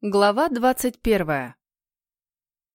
Глава двадцать первая.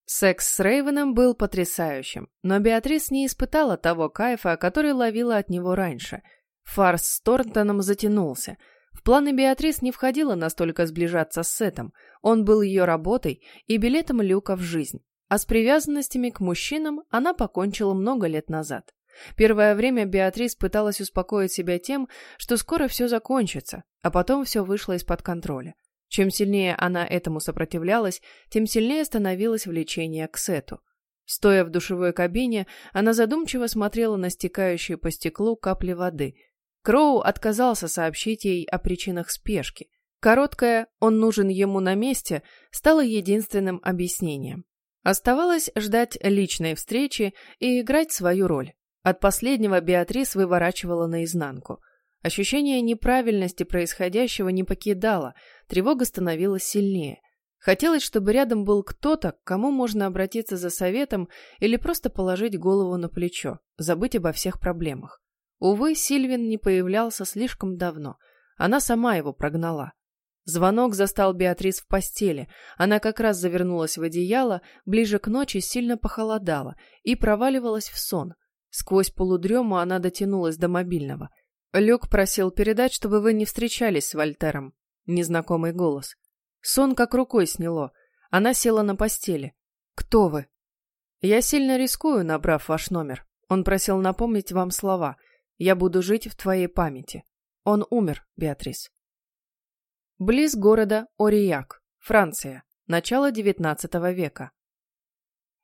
Секс с Рейвеном был потрясающим, но Беатрис не испытала того кайфа, который ловила от него раньше. Фарс с Торнтоном затянулся. В планы Беатрис не входило настолько сближаться с Сетом. Он был ее работой и билетом Люка в жизнь. А с привязанностями к мужчинам она покончила много лет назад. Первое время Беатрис пыталась успокоить себя тем, что скоро все закончится, а потом все вышло из-под контроля. Чем сильнее она этому сопротивлялась, тем сильнее становилось влечение к Сету. Стоя в душевой кабине, она задумчиво смотрела на стекающие по стеклу капли воды. Кроу отказался сообщить ей о причинах спешки. Короткое «он нужен ему на месте» стало единственным объяснением. Оставалось ждать личной встречи и играть свою роль. От последнего Беатрис выворачивала наизнанку – Ощущение неправильности происходящего не покидало, тревога становилась сильнее. Хотелось, чтобы рядом был кто-то, к кому можно обратиться за советом или просто положить голову на плечо, забыть обо всех проблемах. Увы, Сильвин не появлялся слишком давно. Она сама его прогнала. Звонок застал Беатрис в постели. Она как раз завернулась в одеяло, ближе к ночи сильно похолодала и проваливалась в сон. Сквозь полудрему она дотянулась до мобильного – Люк просил передать, чтобы вы не встречались с Вольтером. Незнакомый голос. Сон как рукой сняло. Она села на постели. Кто вы? Я сильно рискую, набрав ваш номер. Он просил напомнить вам слова. Я буду жить в твоей памяти. Он умер, Беатрис. Близ города Орияк, Франция. Начало XIX века.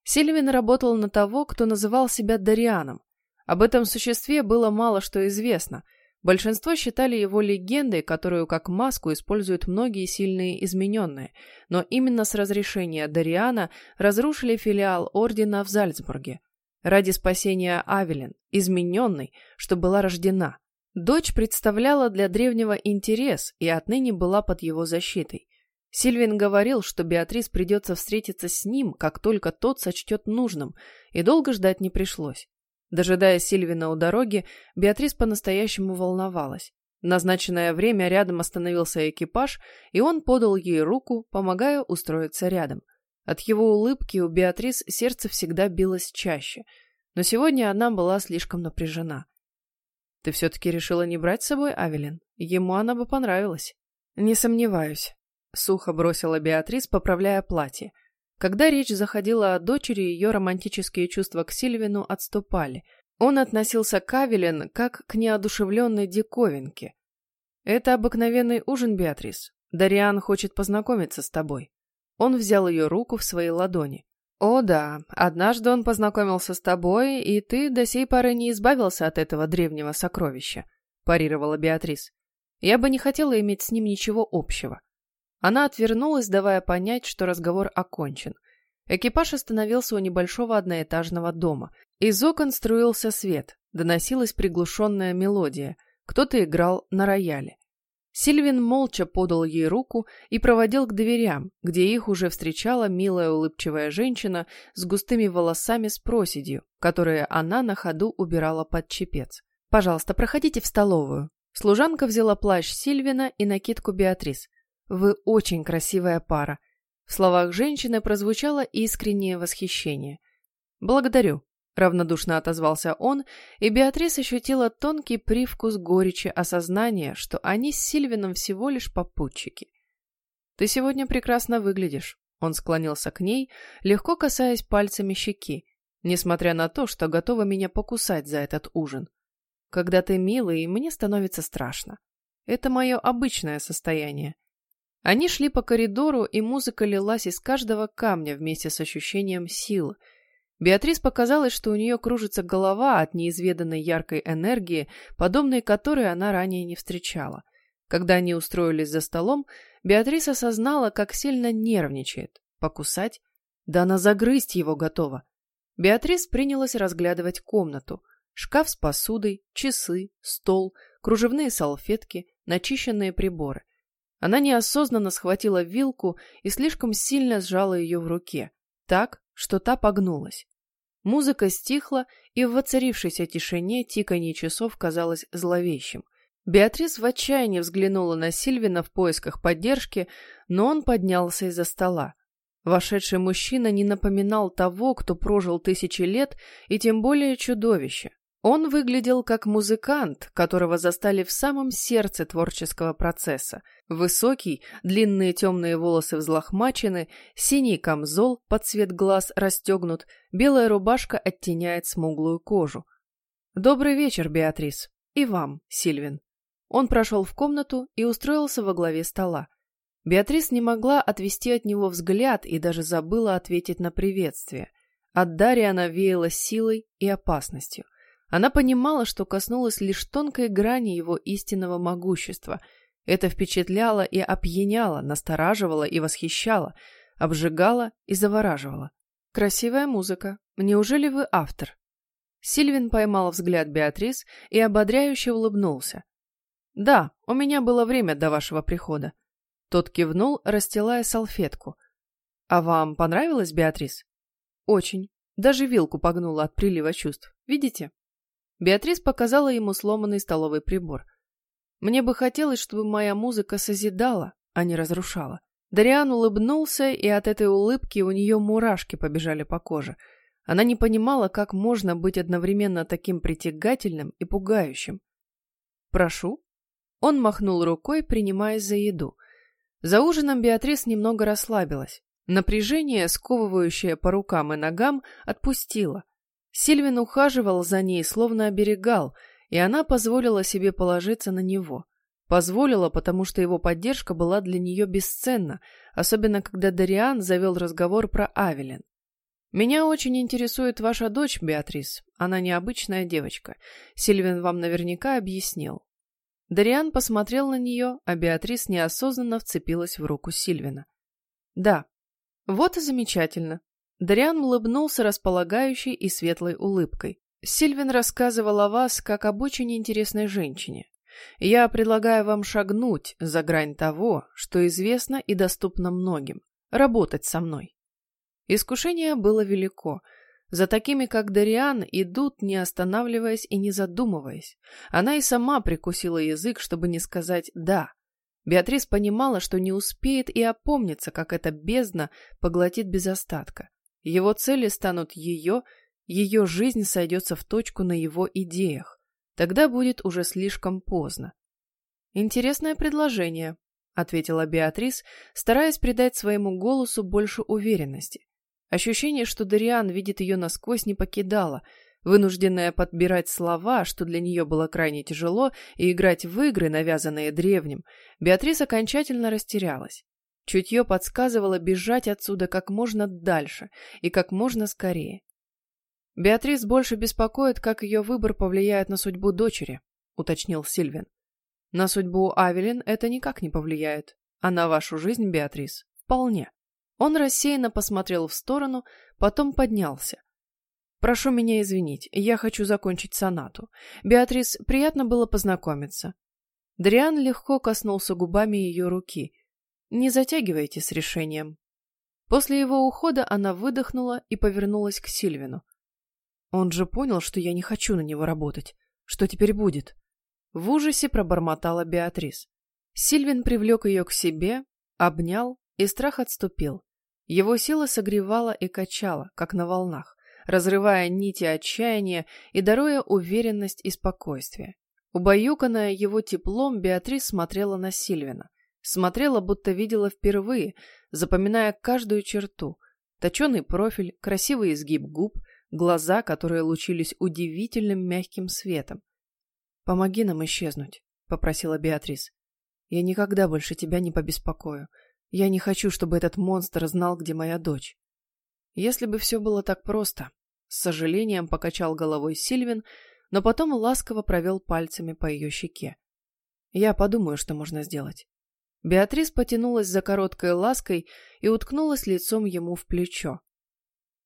Сильвин работал на того, кто называл себя Дарианом. Об этом существе было мало что известно – Большинство считали его легендой, которую как маску используют многие сильные измененные, но именно с разрешения Дариана разрушили филиал Ордена в Зальцбурге. Ради спасения Авелин, измененной, что была рождена. Дочь представляла для древнего интерес и отныне была под его защитой. Сильвин говорил, что Беатрис придется встретиться с ним, как только тот сочтет нужным, и долго ждать не пришлось. Дожидаясь Сильвина у дороги, Беатрис по-настоящему волновалась. В назначенное время рядом остановился экипаж, и он подал ей руку, помогая устроиться рядом. От его улыбки у Беатрис сердце всегда билось чаще, но сегодня она была слишком напряжена. «Ты все-таки решила не брать с собой Авелин? Ему она бы понравилась». «Не сомневаюсь», — сухо бросила Беатрис, поправляя платье. Когда речь заходила о дочери, ее романтические чувства к Сильвину отступали. Он относился к Авелин как к неодушевленной диковинке. «Это обыкновенный ужин, Беатрис. Дариан хочет познакомиться с тобой». Он взял ее руку в свои ладони. «О да, однажды он познакомился с тобой, и ты до сей поры не избавился от этого древнего сокровища», парировала Беатрис. «Я бы не хотела иметь с ним ничего общего. Она отвернулась, давая понять, что разговор окончен. Экипаж остановился у небольшого одноэтажного дома. Из окон струился свет, доносилась приглушенная мелодия. Кто-то играл на рояле. Сильвин молча подал ей руку и проводил к дверям, где их уже встречала милая улыбчивая женщина с густыми волосами с проседью, которые она на ходу убирала под чепец. «Пожалуйста, проходите в столовую». Служанка взяла плащ Сильвина и накидку Беатрис. Вы очень красивая пара. В словах женщины прозвучало искреннее восхищение. Благодарю, равнодушно отозвался он, и Беатрис ощутила тонкий привкус горечи осознания, что они с Сильвином всего лишь попутчики. Ты сегодня прекрасно выглядишь. Он склонился к ней, легко касаясь пальцами щеки, несмотря на то, что готова меня покусать за этот ужин. Когда ты милый, мне становится страшно. Это мое обычное состояние. Они шли по коридору, и музыка лилась из каждого камня вместе с ощущением силы. Беатрис показалось, что у нее кружится голова от неизведанной яркой энергии, подобной которой она ранее не встречала. Когда они устроились за столом, Беатрис осознала, как сильно нервничает. Покусать? Да она загрызть его готова. Беатрис принялась разглядывать комнату. Шкаф с посудой, часы, стол, кружевные салфетки, начищенные приборы. Она неосознанно схватила вилку и слишком сильно сжала ее в руке, так, что та погнулась. Музыка стихла, и в воцарившейся тишине тиканье часов казалось зловещим. Беатрис в отчаянии взглянула на Сильвина в поисках поддержки, но он поднялся из-за стола. Вошедший мужчина не напоминал того, кто прожил тысячи лет, и тем более чудовище. Он выглядел как музыкант, которого застали в самом сердце творческого процесса. Высокий, длинные темные волосы взлохмачены, синий камзол под цвет глаз расстегнут, белая рубашка оттеняет смуглую кожу. «Добрый вечер, Беатрис. И вам, Сильвин». Он прошел в комнату и устроился во главе стола. Беатрис не могла отвести от него взгляд и даже забыла ответить на приветствие. От Дарьи она веяла силой и опасностью – она понимала, что коснулась лишь тонкой грани его истинного могущества. Это впечатляло и опьяняло, настораживало и восхищало, обжигало и завораживало. Красивая музыка. Неужели вы автор? Сильвин поймал взгляд Беатрис и ободряюще улыбнулся. Да, у меня было время до вашего прихода. Тот кивнул, расстилая салфетку. А вам понравилось, Беатрис? Очень. Даже вилку погнула от прилива чувств. Видите? Беатрис показала ему сломанный столовый прибор. «Мне бы хотелось, чтобы моя музыка созидала, а не разрушала». Дариан улыбнулся, и от этой улыбки у нее мурашки побежали по коже. Она не понимала, как можно быть одновременно таким притягательным и пугающим. «Прошу». Он махнул рукой, принимаясь за еду. За ужином Беатрис немного расслабилась. Напряжение, сковывающее по рукам и ногам, отпустило. Сильвин ухаживал за ней, словно оберегал, и она позволила себе положиться на него. Позволила, потому что его поддержка была для нее бесценна, особенно когда Дариан завел разговор про Авелин. «Меня очень интересует ваша дочь, Беатрис. Она необычная девочка. Сильвин вам наверняка объяснил». Дариан посмотрел на нее, а Беатрис неосознанно вцепилась в руку Сильвина. «Да. Вот и замечательно. Дариан улыбнулся располагающей и светлой улыбкой. «Сильвин рассказывал о вас как об очень интересной женщине. Я предлагаю вам шагнуть за грань того, что известно и доступно многим, работать со мной». Искушение было велико. За такими, как Дариан, идут, не останавливаясь и не задумываясь. Она и сама прикусила язык, чтобы не сказать «да». Беатрис понимала, что не успеет и опомниться, как эта бездна поглотит без остатка. Его цели станут ее, ее жизнь сойдется в точку на его идеях. Тогда будет уже слишком поздно. «Интересное предложение», — ответила Беатрис, стараясь придать своему голосу больше уверенности. Ощущение, что Дариан видит ее насквозь, не покидало. Вынужденная подбирать слова, что для нее было крайне тяжело, и играть в игры, навязанные древним, Беатрис окончательно растерялась. Чутье подсказывало бежать отсюда как можно дальше и как можно скорее. «Беатрис больше беспокоит, как ее выбор повлияет на судьбу дочери», — уточнил Сильвин. «На судьбу Авелин это никак не повлияет, а на вашу жизнь, Беатрис, вполне». Он рассеянно посмотрел в сторону, потом поднялся. «Прошу меня извинить, я хочу закончить сонату. Беатрис, приятно было познакомиться». Дриан легко коснулся губами ее руки, не затягивайте с решением. После его ухода она выдохнула и повернулась к Сильвину. Он же понял, что я не хочу на него работать. Что теперь будет? В ужасе пробормотала Беатрис. Сильвин привлек ее к себе, обнял, и страх отступил. Его сила согревала и качала, как на волнах, разрывая нити отчаяния и даруя уверенность и спокойствие. Убаюканная его теплом, Беатрис смотрела на Сильвина. Смотрела, будто видела впервые, запоминая каждую черту. Точеный профиль, красивый изгиб губ, глаза, которые лучились удивительным мягким светом. «Помоги нам исчезнуть», — попросила Беатрис. «Я никогда больше тебя не побеспокою. Я не хочу, чтобы этот монстр знал, где моя дочь». Если бы все было так просто, с сожалением покачал головой Сильвин, но потом ласково провел пальцами по ее щеке. Я подумаю, что можно сделать. Беатрис потянулась за короткой лаской и уткнулась лицом ему в плечо.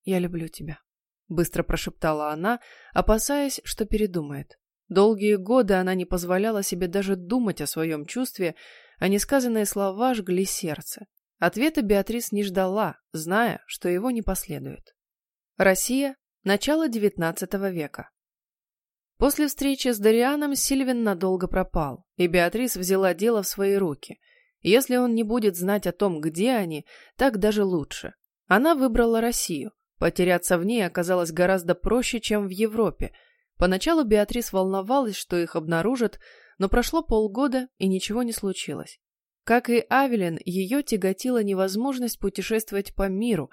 «Я люблю тебя», — быстро прошептала она, опасаясь, что передумает. Долгие годы она не позволяла себе даже думать о своем чувстве, а несказанные слова жгли сердце. Ответа Беатрис не ждала, зная, что его не последует. Россия. Начало XIX века. После встречи с Дарианом Сильвин надолго пропал, и Беатрис взяла дело в свои руки. Если он не будет знать о том, где они, так даже лучше. Она выбрала Россию. Потеряться в ней оказалось гораздо проще, чем в Европе. Поначалу Беатрис волновалась, что их обнаружат, но прошло полгода, и ничего не случилось. Как и Авелин, ее тяготила невозможность путешествовать по миру,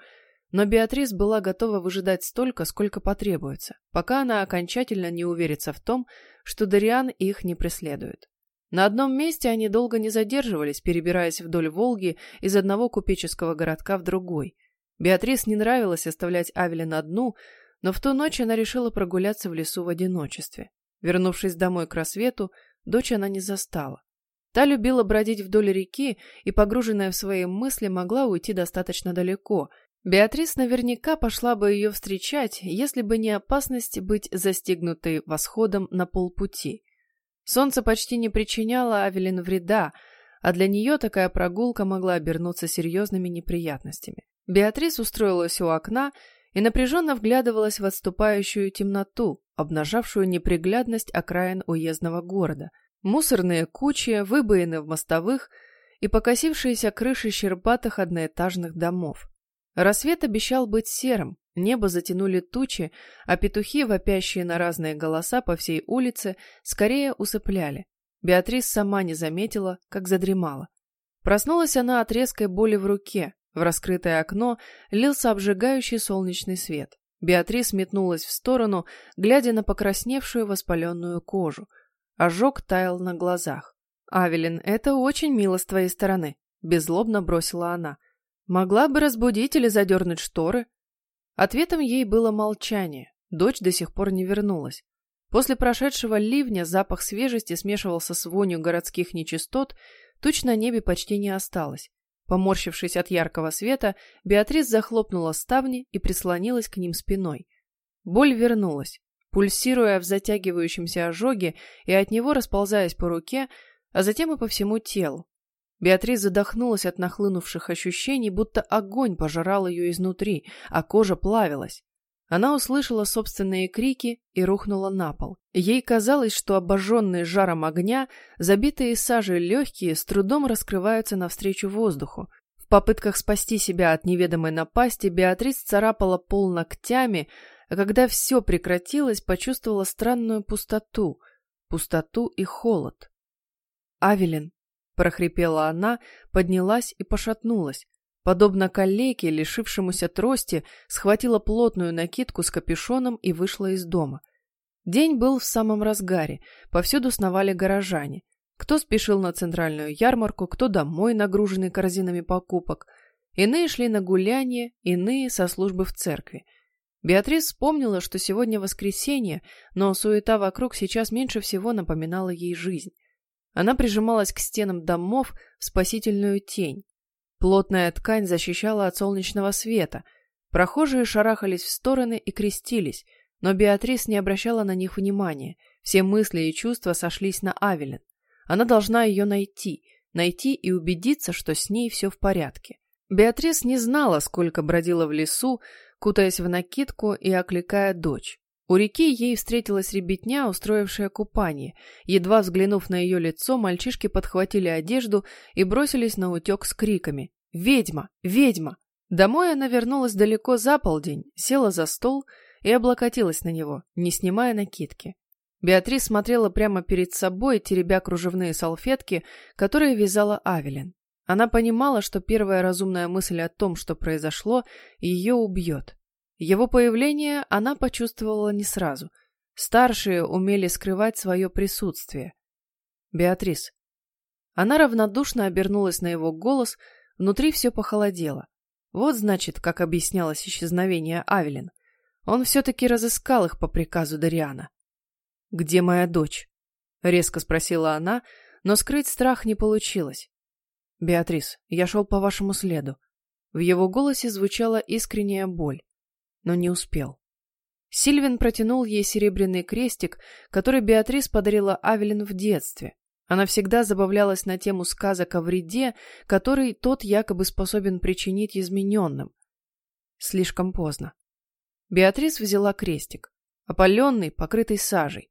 но Беатрис была готова выжидать столько, сколько потребуется, пока она окончательно не уверится в том, что Дариан их не преследует. На одном месте они долго не задерживались, перебираясь вдоль Волги из одного купеческого городка в другой. Беатрис не нравилось оставлять Авелин одну, но в ту ночь она решила прогуляться в лесу в одиночестве. Вернувшись домой к рассвету, дочь она не застала. Та любила бродить вдоль реки и, погруженная в свои мысли, могла уйти достаточно далеко. Беатрис наверняка пошла бы ее встречать, если бы не опасность быть застигнутой восходом на полпути. Солнце почти не причиняло Авелин вреда, а для нее такая прогулка могла обернуться серьезными неприятностями. Беатрис устроилась у окна и напряженно вглядывалась в отступающую темноту, обнажавшую неприглядность окраин уездного города. Мусорные кучи, выбоины в мостовых и покосившиеся крыши щербатых одноэтажных домов. Рассвет обещал быть серым, небо затянули тучи, а петухи, вопящие на разные голоса по всей улице, скорее усыпляли. Беатрис сама не заметила, как задремала. Проснулась она от резкой боли в руке. В раскрытое окно лился обжигающий солнечный свет. Беатрис метнулась в сторону, глядя на покрасневшую воспаленную кожу – Ожог таял на глазах. «Авелин, это очень мило с твоей стороны», — беззлобно бросила она. «Могла бы разбудить или задернуть шторы?» Ответом ей было молчание. Дочь до сих пор не вернулась. После прошедшего ливня запах свежести смешивался с вонью городских нечистот, туч на небе почти не осталось. Поморщившись от яркого света, Беатрис захлопнула ставни и прислонилась к ним спиной. Боль вернулась пульсируя в затягивающемся ожоге и от него расползаясь по руке, а затем и по всему телу. Беатрис задохнулась от нахлынувших ощущений, будто огонь пожирал ее изнутри, а кожа плавилась. Она услышала собственные крики и рухнула на пол. Ей казалось, что обожженные жаром огня, забитые сажей легкие, с трудом раскрываются навстречу воздуху. В попытках спасти себя от неведомой напасти Беатрис царапала пол ногтями, а когда все прекратилось, почувствовала странную пустоту, пустоту и холод. «Авелин!» — прохрипела она, поднялась и пошатнулась. Подобно коллеге, лишившемуся трости, схватила плотную накидку с капюшоном и вышла из дома. День был в самом разгаре, повсюду сновали горожане. Кто спешил на центральную ярмарку, кто домой, нагруженный корзинами покупок. Иные шли на гуляние, иные со службы в церкви. Беатрис вспомнила, что сегодня воскресенье, но суета вокруг сейчас меньше всего напоминала ей жизнь. Она прижималась к стенам домов в спасительную тень. Плотная ткань защищала от солнечного света. Прохожие шарахались в стороны и крестились, но Беатрис не обращала на них внимания. Все мысли и чувства сошлись на Авелин. Она должна ее найти, найти и убедиться, что с ней все в порядке. Беатрис не знала, сколько бродила в лесу, кутаясь в накидку и окликая дочь. У реки ей встретилась ребятня, устроившая купание. Едва взглянув на ее лицо, мальчишки подхватили одежду и бросились на утек с криками «Ведьма! Ведьма!». Домой она вернулась далеко за полдень, села за стол и облокотилась на него, не снимая накидки. Беатрис смотрела прямо перед собой, теребя кружевные салфетки, которые вязала Авелин. Она понимала, что первая разумная мысль о том, что произошло, ее убьет. Его появление она почувствовала не сразу. Старшие умели скрывать свое присутствие. «Беатрис». Она равнодушно обернулась на его голос, внутри все похолодело. Вот, значит, как объяснялось исчезновение Авелин. Он все-таки разыскал их по приказу Дариана. «Где моя дочь?» — резко спросила она, но скрыть страх не получилось. «Беатрис, я шел по вашему следу». В его голосе звучала искренняя боль, но не успел. Сильвин протянул ей серебряный крестик, который Беатрис подарила Авелин в детстве. Она всегда забавлялась на тему сказок о вреде, который тот якобы способен причинить измененным. Слишком поздно. Беатрис взяла крестик, опаленный, покрытый сажей.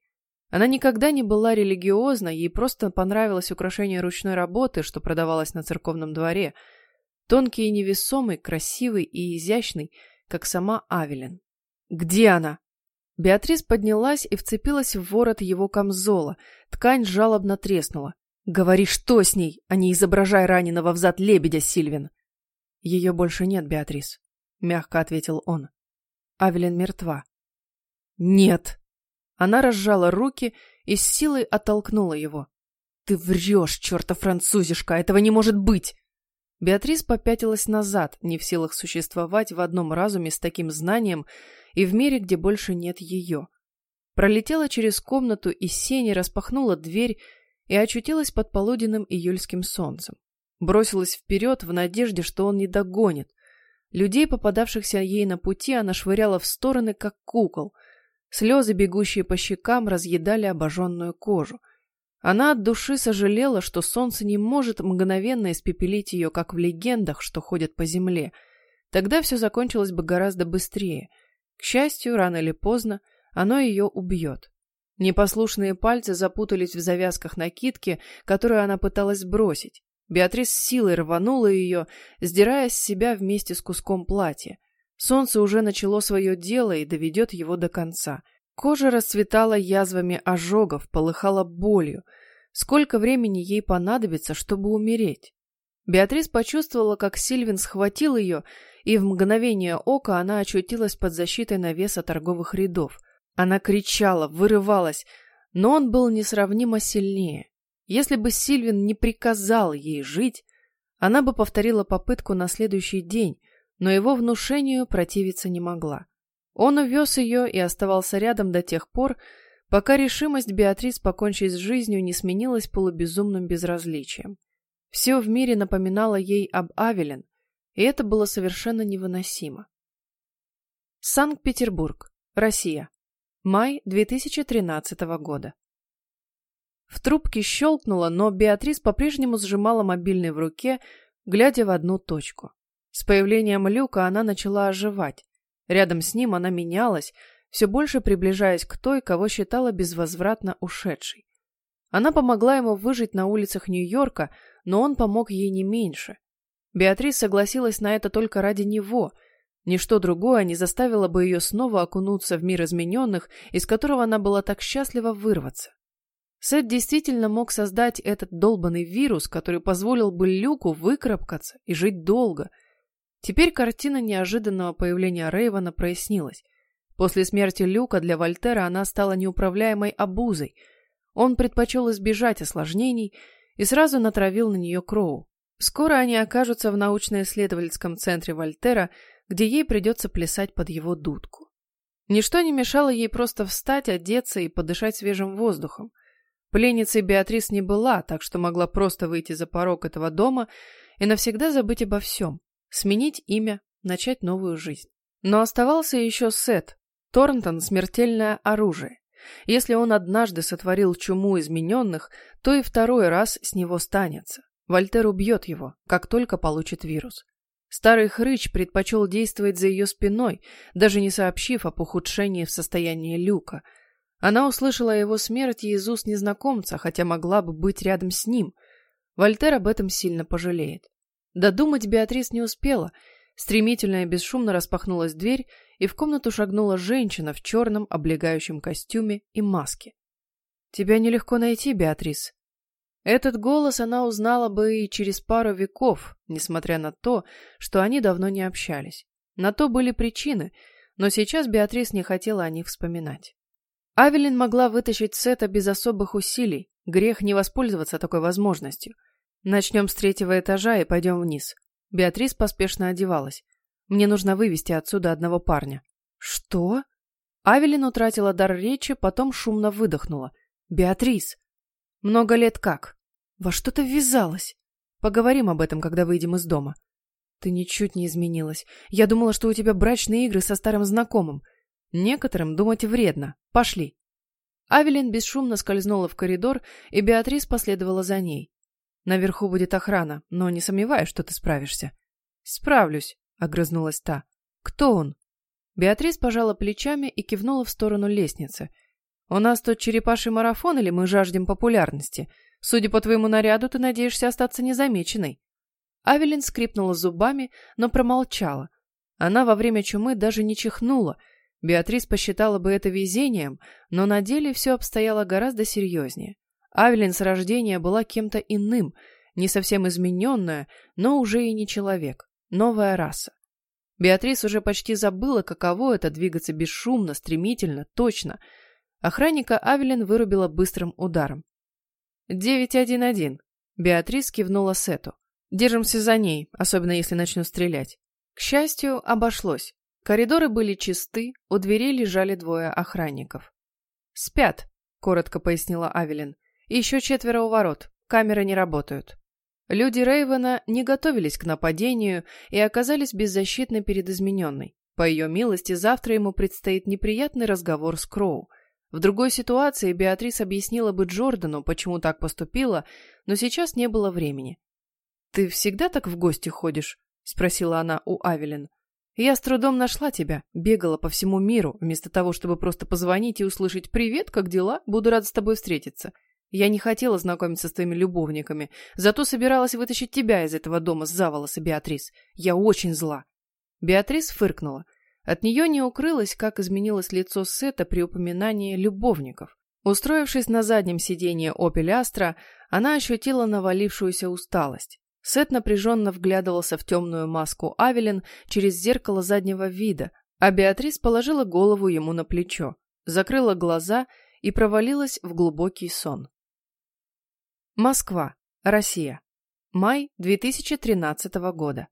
Она никогда не была религиозна, ей просто понравилось украшение ручной работы, что продавалось на церковном дворе. Тонкий и невесомый, красивый и изящный, как сама Авелин. «Где она?» Беатрис поднялась и вцепилась в ворот его камзола. Ткань жалобно треснула. «Говори, что с ней, а не изображай раненого взад лебедя, Сильвин!» «Ее больше нет, Беатрис», — мягко ответил он. Авелин мертва. «Нет!» Она разжала руки и с силой оттолкнула его. «Ты врешь, черта французишка! Этого не может быть!» Беатрис попятилась назад, не в силах существовать в одном разуме с таким знанием и в мире, где больше нет ее. Пролетела через комнату и сени, распахнула дверь и очутилась под полуденным июльским солнцем. Бросилась вперед в надежде, что он не догонит. Людей, попадавшихся ей на пути, она швыряла в стороны, как кукол — Слезы, бегущие по щекам, разъедали обожженную кожу. Она от души сожалела, что солнце не может мгновенно испепелить ее, как в легендах, что ходят по земле. Тогда все закончилось бы гораздо быстрее. К счастью, рано или поздно оно ее убьет. Непослушные пальцы запутались в завязках накидки, которую она пыталась сбросить. Беатрис силой рванула ее, сдирая с себя вместе с куском платья. Солнце уже начало свое дело и доведет его до конца. Кожа расцветала язвами ожогов, полыхала болью. Сколько времени ей понадобится, чтобы умереть? Беатрис почувствовала, как Сильвин схватил ее, и в мгновение ока она очутилась под защитой навеса торговых рядов. Она кричала, вырывалась, но он был несравнимо сильнее. Если бы Сильвин не приказал ей жить, она бы повторила попытку на следующий день, но его внушению противиться не могла. Он увез ее и оставался рядом до тех пор, пока решимость Беатрис покончить с жизнью не сменилась полубезумным безразличием. Все в мире напоминало ей об Авелин, и это было совершенно невыносимо. Санкт-Петербург, Россия. Май 2013 года. В трубке щелкнуло, но Беатрис по-прежнему сжимала мобильный в руке, глядя в одну точку. С появлением Люка она начала оживать. Рядом с ним она менялась, все больше приближаясь к той, кого считала безвозвратно ушедшей. Она помогла ему выжить на улицах Нью-Йорка, но он помог ей не меньше. Беатрис согласилась на это только ради него. Ничто другое не заставило бы ее снова окунуться в мир измененных, из которого она была так счастлива вырваться. Сет действительно мог создать этот долбанный вирус, который позволил бы Люку выкарабкаться и жить долго – Теперь картина неожиданного появления Рейвана прояснилась. После смерти Люка для Вольтера она стала неуправляемой обузой. Он предпочел избежать осложнений и сразу натравил на нее Кроу. Скоро они окажутся в научно-исследовательском центре Вольтера, где ей придется плясать под его дудку. Ничто не мешало ей просто встать, одеться и подышать свежим воздухом. Пленницей Беатрис не была, так что могла просто выйти за порог этого дома и навсегда забыть обо всем сменить имя, начать новую жизнь. Но оставался еще Сет. Торнтон – смертельное оружие. Если он однажды сотворил чуму измененных, то и второй раз с него станется. Вольтер убьет его, как только получит вирус. Старый хрыч предпочел действовать за ее спиной, даже не сообщив об ухудшении в состоянии Люка. Она услышала о его смерти из уст незнакомца, хотя могла бы быть рядом с ним. Вольтер об этом сильно пожалеет. Додумать Беатрис не успела. Стремительно и бесшумно распахнулась дверь, и в комнату шагнула женщина в черном облегающем костюме и маске. «Тебя нелегко найти, Беатрис». Этот голос она узнала бы и через пару веков, несмотря на то, что они давно не общались. На то были причины, но сейчас Беатрис не хотела о них вспоминать. Авелин могла вытащить Сета без особых усилий, грех не воспользоваться такой возможностью – Начнем с третьего этажа и пойдем вниз. Беатрис поспешно одевалась. Мне нужно вывести отсюда одного парня. Что? Авелин утратила дар речи, потом шумно выдохнула. Беатрис! Много лет как? Во что ты ввязалась? Поговорим об этом, когда выйдем из дома. Ты ничуть не изменилась. Я думала, что у тебя брачные игры со старым знакомым. Некоторым думать вредно. Пошли. Авелин бесшумно скользнула в коридор, и Беатрис последовала за ней. Наверху будет охрана, но не сомневаюсь, что ты справишься. Справлюсь, огрызнулась та. Кто он? Беатрис пожала плечами и кивнула в сторону лестницы. У нас тут черепаший марафон или мы жаждем популярности? Судя по твоему наряду, ты надеешься остаться незамеченной». Авелин скрипнула зубами, но промолчала. Она во время чумы даже не чихнула. Беатрис посчитала бы это везением, но на деле все обстояло гораздо серьезнее. Авелин с рождения была кем-то иным, не совсем измененная, но уже и не человек, новая раса. Беатрис уже почти забыла, каково это двигаться бесшумно, стремительно, точно. Охранника Авелин вырубила быстрым ударом. «911». Беатрис кивнула Сету. «Держимся за ней, особенно если начну стрелять». К счастью, обошлось. Коридоры были чисты, у дверей лежали двое охранников. «Спят», — коротко пояснила Авелин. «И еще четверо у ворот. Камеры не работают». Люди Рейвена не готовились к нападению и оказались беззащитны перед измененной. По ее милости, завтра ему предстоит неприятный разговор с Кроу. В другой ситуации Беатрис объяснила бы Джордану, почему так поступила, но сейчас не было времени. «Ты всегда так в гости ходишь?» — спросила она у Авелин. «Я с трудом нашла тебя, бегала по всему миру, вместо того, чтобы просто позвонить и услышать «Привет, как дела? Буду рада с тобой встретиться». Я не хотела знакомиться с твоими любовниками, зато собиралась вытащить тебя из этого дома с заволоса, Беатрис. Я очень зла». Беатрис фыркнула. От нее не укрылось, как изменилось лицо Сета при упоминании любовников. Устроившись на заднем сиденье «Опель Астра», она ощутила навалившуюся усталость. Сет напряженно вглядывался в темную маску Авелин через зеркало заднего вида, а Беатрис положила голову ему на плечо, закрыла глаза и провалилась в глубокий сон. Москва, Россия. Май 2013 года.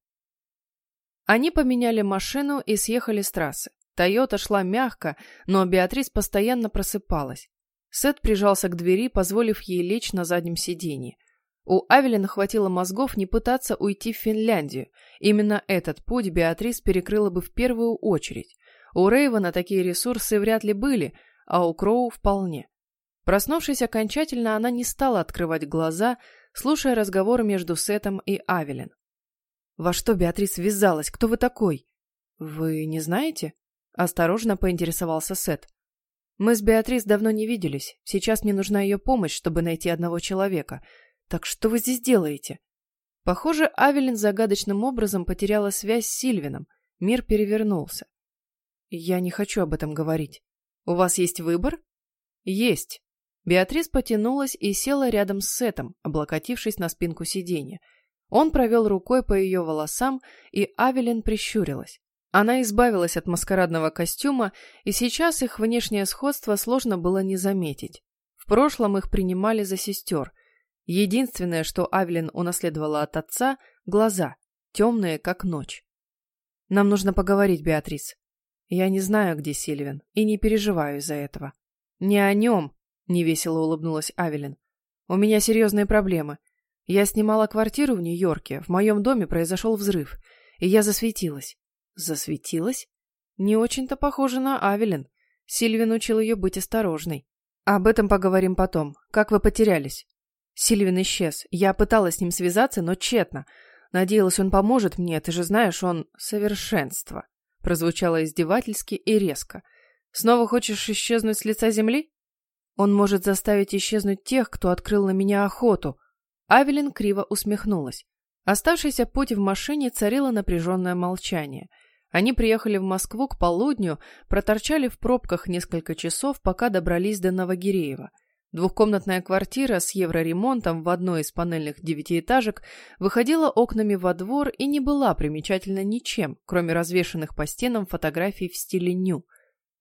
Они поменяли машину и съехали с трассы. Тойота шла мягко, но Беатрис постоянно просыпалась. Сет прижался к двери, позволив ей лечь на заднем сиденье. У Авелин хватило мозгов не пытаться уйти в Финляндию. Именно этот путь Беатрис перекрыла бы в первую очередь. У Рейвена такие ресурсы вряд ли были, а у Кроу вполне. Проснувшись окончательно, она не стала открывать глаза, слушая разговор между Сетом и Авелин. «Во что Беатрис ввязалась? Кто вы такой?» «Вы не знаете?» — осторожно поинтересовался Сет. «Мы с Беатрис давно не виделись. Сейчас мне нужна ее помощь, чтобы найти одного человека. Так что вы здесь делаете?» Похоже, Авелин загадочным образом потеряла связь с Сильвином. Мир перевернулся. «Я не хочу об этом говорить. У вас есть выбор?» «Есть. Беатрис потянулась и села рядом с Сетом, облокотившись на спинку сиденья. Он провел рукой по ее волосам, и Авелин прищурилась. Она избавилась от маскарадного костюма, и сейчас их внешнее сходство сложно было не заметить. В прошлом их принимали за сестер. Единственное, что Авелин унаследовала от отца – глаза, темные, как ночь. «Нам нужно поговорить, Беатрис. Я не знаю, где Сильвин, и не переживаю из-за этого. Не о нем, невесело улыбнулась Авелин. У меня серьезные проблемы. Я снимала квартиру в Нью-Йорке, в моем доме произошел взрыв, и я засветилась. Засветилась? Не очень-то похоже на Авелин. Сильвин учил ее быть осторожной. Об этом поговорим потом. Как вы потерялись? Сильвин исчез. Я пыталась с ним связаться, но тщетно. Надеялась, он поможет мне, ты же знаешь, он совершенство. Прозвучало издевательски и резко. Снова хочешь исчезнуть с лица земли? Он может заставить исчезнуть тех, кто открыл на меня охоту. Авелин криво усмехнулась. Оставшийся путь в машине царило напряженное молчание. Они приехали в Москву к полудню, проторчали в пробках несколько часов, пока добрались до Новогиреева. Двухкомнатная квартира с евроремонтом в одной из панельных девятиэтажек выходила окнами во двор и не была примечательна ничем, кроме развешанных по стенам фотографий в стиле ню.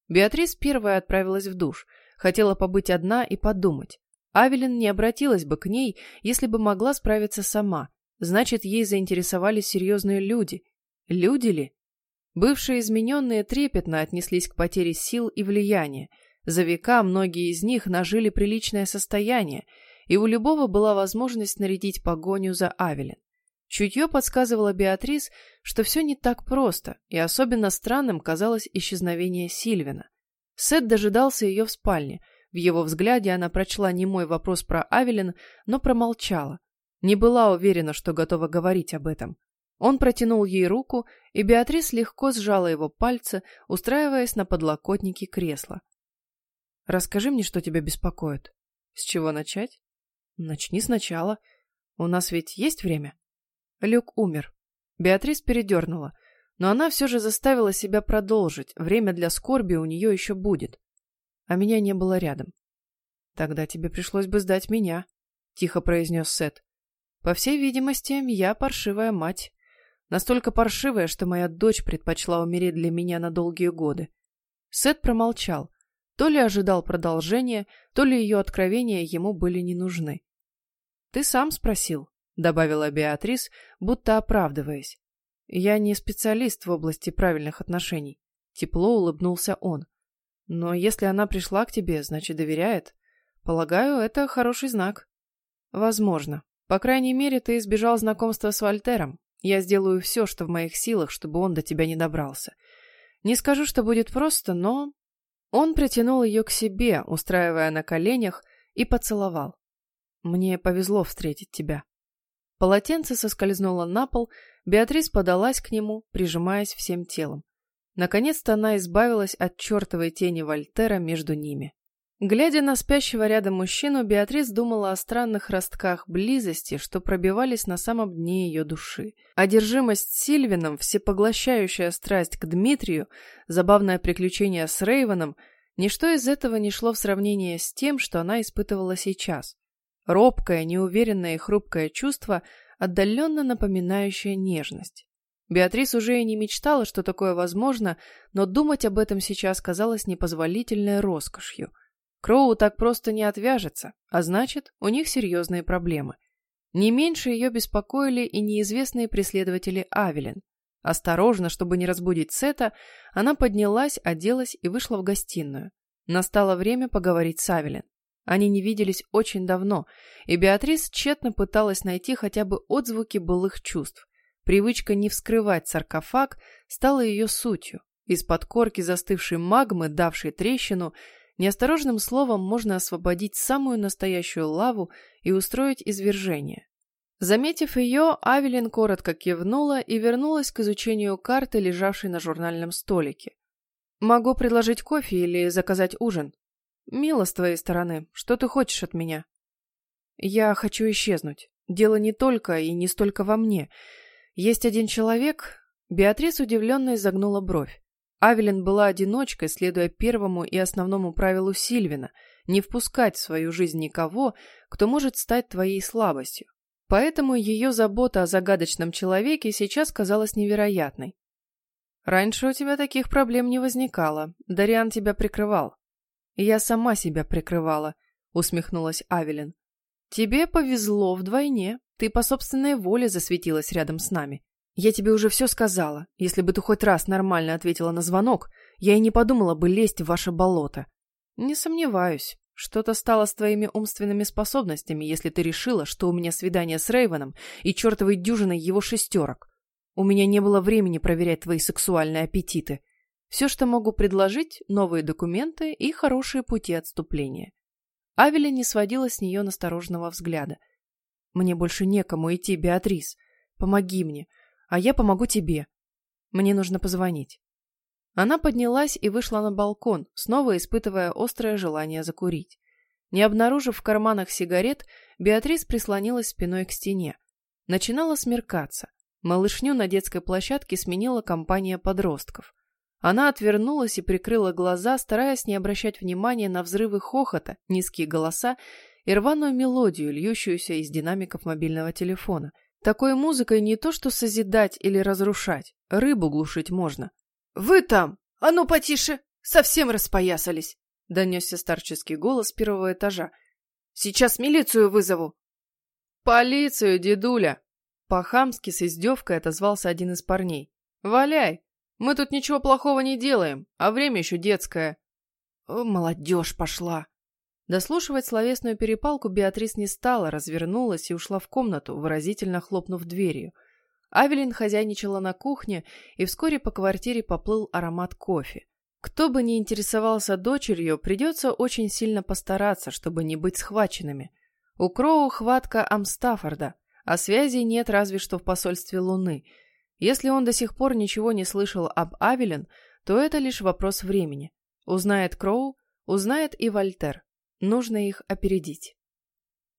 Беатрис первая отправилась в душ – Хотела побыть одна и подумать. Авелин не обратилась бы к ней, если бы могла справиться сама. Значит, ей заинтересовались серьезные люди. Люди ли? Бывшие измененные трепетно отнеслись к потере сил и влияния. За века многие из них нажили приличное состояние, и у любого была возможность нарядить погоню за Авелин. Чутье подсказывало Беатрис, что все не так просто, и особенно странным казалось исчезновение Сильвина. Сет дожидался ее в спальне. В его взгляде она прочла не мой вопрос про Авелин, но промолчала. Не была уверена, что готова говорить об этом. Он протянул ей руку, и Беатрис легко сжала его пальцы, устраиваясь на подлокотнике кресла. Расскажи мне, что тебя беспокоит. С чего начать? Начни сначала. У нас ведь есть время? Люк умер. Беатрис передернула, но она все же заставила себя продолжить. Время для скорби у нее еще будет. А меня не было рядом. Тогда тебе пришлось бы сдать меня, тихо произнес Сет. По всей видимости, я паршивая мать. Настолько паршивая, что моя дочь предпочла умереть для меня на долгие годы. Сет промолчал. То ли ожидал продолжения, то ли ее откровения ему были не нужны. «Ты сам спросил», — добавила Беатрис, будто оправдываясь. «Я не специалист в области правильных отношений». Тепло улыбнулся он. «Но если она пришла к тебе, значит, доверяет. Полагаю, это хороший знак». «Возможно. По крайней мере, ты избежал знакомства с Вольтером. Я сделаю все, что в моих силах, чтобы он до тебя не добрался. Не скажу, что будет просто, но он притянул ее к себе, устраивая на коленях, и поцеловал. «Мне повезло встретить тебя». Полотенце соскользнуло на пол, Беатрис подалась к нему, прижимаясь всем телом. Наконец-то она избавилась от чертовой тени Вольтера между ними. Глядя на спящего рядом мужчину, Беатрис думала о странных ростках близости, что пробивались на самом дне ее души. Одержимость Сильвином, всепоглощающая страсть к Дмитрию, забавное приключение с Рейвеном – ничто из этого не шло в сравнение с тем, что она испытывала сейчас. Робкое, неуверенное и хрупкое чувство, отдаленно напоминающее нежность. Беатрис уже и не мечтала, что такое возможно, но думать об этом сейчас казалось непозволительной роскошью – Кроу так просто не отвяжется, а значит, у них серьезные проблемы. Не меньше ее беспокоили и неизвестные преследователи Авелин. Осторожно, чтобы не разбудить Сета, она поднялась, оделась и вышла в гостиную. Настало время поговорить с Авелин. Они не виделись очень давно, и Беатрис тщетно пыталась найти хотя бы отзвуки былых чувств. Привычка не вскрывать саркофаг стала ее сутью. Из-под корки застывшей магмы, давшей трещину, Неосторожным словом можно освободить самую настоящую лаву и устроить извержение. Заметив ее, Авелин коротко кивнула и вернулась к изучению карты, лежавшей на журнальном столике. «Могу предложить кофе или заказать ужин?» «Мило с твоей стороны. Что ты хочешь от меня?» «Я хочу исчезнуть. Дело не только и не столько во мне. Есть один человек...» Беатрис удивленно изогнула бровь. Авелин была одиночкой, следуя первому и основному правилу Сильвина – не впускать в свою жизнь никого, кто может стать твоей слабостью. Поэтому ее забота о загадочном человеке сейчас казалась невероятной. «Раньше у тебя таких проблем не возникало. Дариан тебя прикрывал». «Я сама себя прикрывала», — усмехнулась Авелин. «Тебе повезло вдвойне. Ты по собственной воле засветилась рядом с нами. Я тебе уже все сказала. Если бы ты хоть раз нормально ответила на звонок, я и не подумала бы лезть в ваше болото. Не сомневаюсь. Что-то стало с твоими умственными способностями, если ты решила, что у меня свидание с Рейвеном и чертовой дюжиной его шестерок. У меня не было времени проверять твои сексуальные аппетиты. Все, что могу предложить, новые документы и хорошие пути отступления. Авеля не сводила с нее настороженного взгляда. Мне больше некому идти, Беатрис. Помоги мне а я помогу тебе. Мне нужно позвонить». Она поднялась и вышла на балкон, снова испытывая острое желание закурить. Не обнаружив в карманах сигарет, Беатрис прислонилась спиной к стене. Начинало смеркаться. Малышню на детской площадке сменила компания подростков. Она отвернулась и прикрыла глаза, стараясь не обращать внимания на взрывы хохота, низкие голоса и рваную мелодию, льющуюся из динамиков мобильного телефона – такой музыкой не то что созидать или разрушать, рыбу глушить можно. «Вы там! А ну потише! Совсем распоясались!» — донесся старческий голос первого этажа. «Сейчас милицию вызову!» «Полицию, дедуля!» По-хамски с издевкой отозвался один из парней. «Валяй! Мы тут ничего плохого не делаем, а время еще детское». О, «Молодежь пошла!» Дослушивать словесную перепалку Беатрис не стала, развернулась и ушла в комнату, выразительно хлопнув дверью. Авелин хозяйничала на кухне, и вскоре по квартире поплыл аромат кофе. Кто бы ни интересовался дочерью, придется очень сильно постараться, чтобы не быть схваченными. У Кроу хватка Амстафорда, а связи нет разве что в посольстве Луны. Если он до сих пор ничего не слышал об Авелин, то это лишь вопрос времени. Узнает Кроу, Узнает и Вольтер. Нужно их опередить.